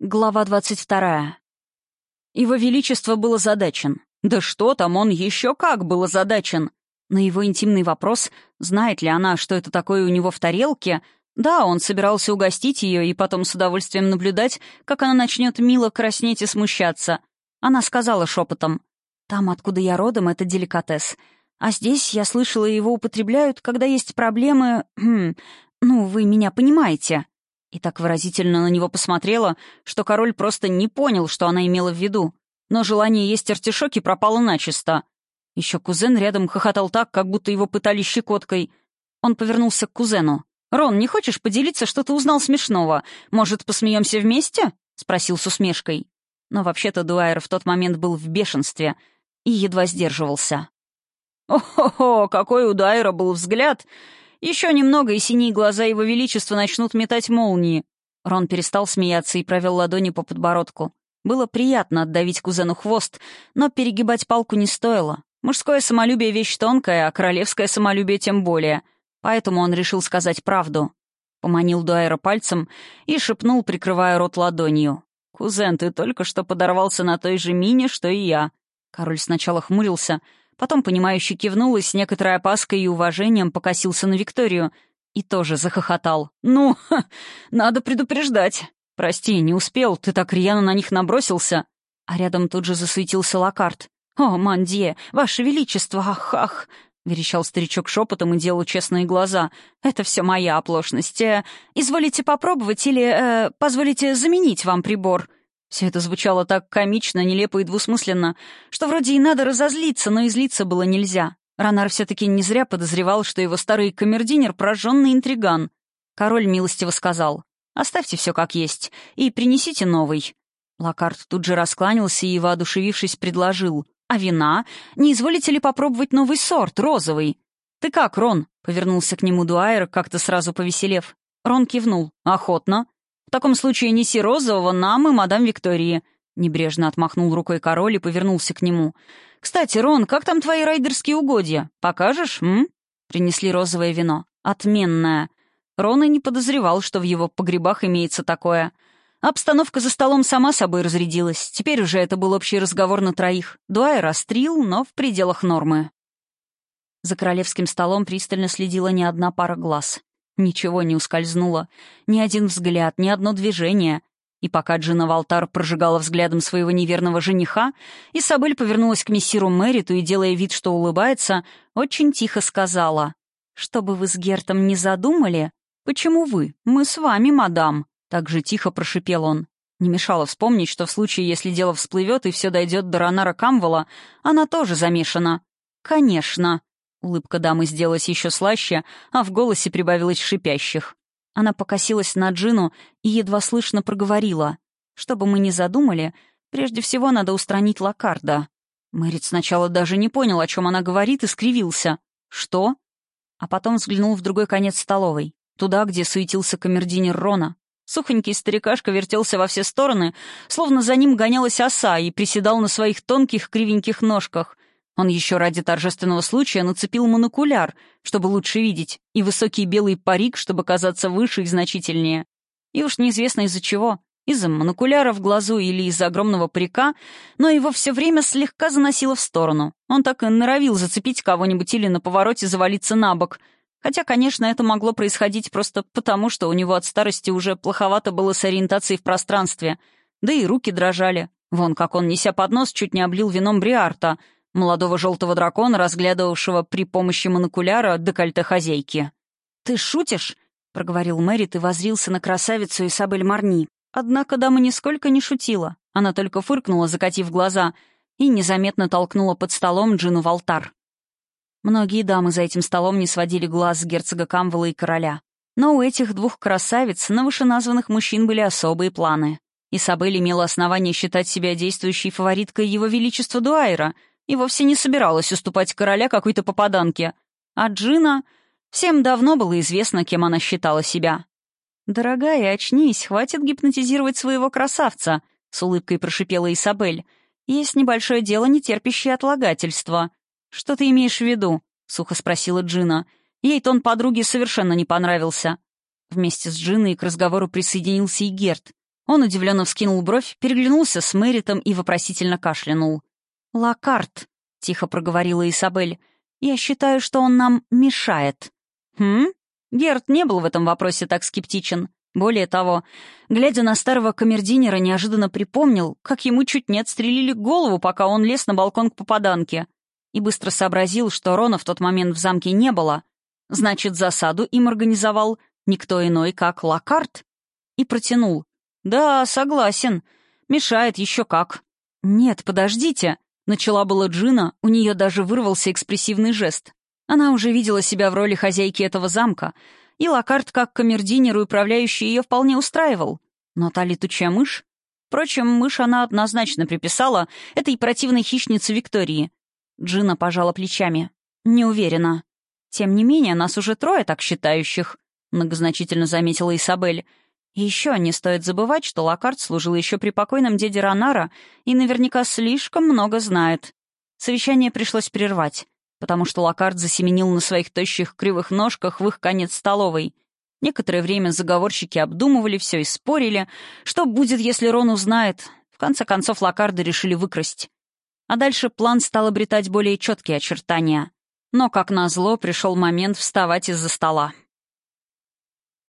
Глава двадцать вторая. Его Величество был озадачен. Да что там, он еще как был озадачен. На его интимный вопрос, знает ли она, что это такое у него в тарелке, да, он собирался угостить ее и потом с удовольствием наблюдать, как она начнет мило краснеть и смущаться. Она сказала шепотом, «Там, откуда я родом, это деликатес. А здесь, я слышала, его употребляют, когда есть проблемы... Хм, ну, вы меня понимаете». И так выразительно на него посмотрела, что король просто не понял, что она имела в виду. Но желание есть артишоки пропало начисто. Еще кузен рядом хохотал так, как будто его пытали щекоткой. Он повернулся к кузену. «Рон, не хочешь поделиться, что ты узнал смешного? Может, посмеемся вместе?» — спросил с усмешкой. Но вообще-то Дуайер в тот момент был в бешенстве и едва сдерживался. «О-хо-хо, какой у Дуайера был взгляд! Еще немного, и синие глаза его величества начнут метать молнии. Рон перестал смеяться и провел ладони по подбородку. Было приятно отдавить кузену хвост, но перегибать палку не стоило. Мужское самолюбие — вещь тонкая, а королевское самолюбие тем более. Поэтому он решил сказать правду. Поманил Дуайра пальцем и шепнул, прикрывая рот ладонью. «Кузен, ты только что подорвался на той же мине, что и я». Король сначала хмурился — Потом, понимающе кивнул и с некоторой опаской и уважением покосился на Викторию и тоже захохотал. «Ну, ха, надо предупреждать. Прости, не успел, ты так рьяно на них набросился». А рядом тут же засуетился Лакарт. «О, Мандье, ваше величество, ах, ах!» — верещал старичок шепотом и делал честные глаза. «Это все моя оплошность. Э, изволите попробовать или э, позволите заменить вам прибор?» Все это звучало так комично, нелепо и двусмысленно, что вроде и надо разозлиться, но и злиться было нельзя. Ранар все-таки не зря подозревал, что его старый камердинер — прожженный интриган. Король милостиво сказал, «Оставьте все как есть и принесите новый». Лакарт тут же раскланялся и, воодушевившись, предложил, «А вина? Не изволите ли попробовать новый сорт, розовый?» «Ты как, Рон?» — повернулся к нему Дуайер, как-то сразу повеселев. Рон кивнул. «Охотно». Таком случае неси розового нам и мадам Виктории». Небрежно отмахнул рукой король и повернулся к нему. «Кстати, Рон, как там твои райдерские угодья? Покажешь, м?» Принесли розовое вино. Отменное. Рон и не подозревал, что в его погребах имеется такое. Обстановка за столом сама собой разрядилась. Теперь уже это был общий разговор на троих. Дуайер острил, но в пределах нормы. За королевским столом пристально следила не одна пара глаз. Ничего не ускользнуло. Ни один взгляд, ни одно движение. И пока Джина Валтар прожигала взглядом своего неверного жениха, Исабель повернулась к мессиру Мэриту и, делая вид, что улыбается, очень тихо сказала. «Что бы вы с Гертом не задумали? Почему вы? Мы с вами, мадам!» Так же тихо прошипел он. Не мешало вспомнить, что в случае, если дело всплывет и все дойдет до Ронара Камвола, она тоже замешана. «Конечно!» Улыбка дамы сделалась еще слаще, а в голосе прибавилось шипящих. Она покосилась на Джину и едва слышно проговорила. «Что бы мы ни задумали, прежде всего надо устранить Лакарда». Мэрит сначала даже не понял, о чем она говорит, и скривился. «Что?» А потом взглянул в другой конец столовой, туда, где суетился камердинер Рона. Сухонький старикашка вертелся во все стороны, словно за ним гонялась оса и приседал на своих тонких кривеньких ножках, он еще ради торжественного случая нацепил монокуляр, чтобы лучше видеть, и высокий белый парик, чтобы казаться выше и значительнее. И уж неизвестно из-за чего. Из-за монокуляра в глазу или из-за огромного парика, но его все время слегка заносило в сторону. Он так и норовил зацепить кого-нибудь или на повороте завалиться на бок. Хотя, конечно, это могло происходить просто потому, что у него от старости уже плоховато было с ориентацией в пространстве. Да и руки дрожали. Вон как он, неся поднос, чуть не облил вином Бриарта — молодого желтого дракона, разглядывавшего при помощи монокуляра декольте хозяйки. «Ты шутишь?» — проговорил Мэрит и возрился на красавицу Исабель Марни. Однако дама нисколько не шутила. Она только фыркнула, закатив глаза, и незаметно толкнула под столом Джину в алтар. Многие дамы за этим столом не сводили глаз с герцога Камвела и короля. Но у этих двух красавиц на вышеназванных мужчин были особые планы. Исабель имела основание считать себя действующей фавориткой его величества Дуайра — и вовсе не собиралась уступать короля какой-то попаданке. А Джина... Всем давно было известно, кем она считала себя. «Дорогая, очнись, хватит гипнотизировать своего красавца», — с улыбкой прошипела Исабель. «Есть небольшое дело, не терпящее отлагательства». «Что ты имеешь в виду?» — сухо спросила Джина. Ей тон подруги совершенно не понравился. Вместе с Джиной к разговору присоединился и Герт. Он удивленно вскинул бровь, переглянулся с Мэритом и вопросительно кашлянул. «Лакарт», — тихо проговорила Исабель, — «я считаю, что он нам мешает». «Хм?» Герт не был в этом вопросе так скептичен. Более того, глядя на старого камердинера, неожиданно припомнил, как ему чуть не отстрелили голову, пока он лез на балкон к попаданке, и быстро сообразил, что Рона в тот момент в замке не было. Значит, засаду им организовал никто иной, как Лакарт. И протянул. «Да, согласен. Мешает еще как». «Нет, подождите», — начала была Джина, у нее даже вырвался экспрессивный жест. Она уже видела себя в роли хозяйки этого замка, и Лакарт как камердинер и управляющий ее вполне устраивал. Но та летучая мышь... Впрочем, мышь она однозначно приписала этой противной хищнице Виктории. Джина пожала плечами. «Не уверена. Тем не менее, нас уже трое так считающих», — многозначительно заметила Исабель. Еще не стоит забывать, что Лакарт служил еще при покойном деде Ронара и наверняка слишком много знает. Совещание пришлось прервать потому что Локард засеменил на своих тощих кривых ножках в их конец столовой. Некоторое время заговорщики обдумывали все и спорили, что будет, если Рон узнает. В конце концов, Локарды решили выкрасть. А дальше план стал обретать более четкие очертания. Но, как назло, пришел момент вставать из-за стола.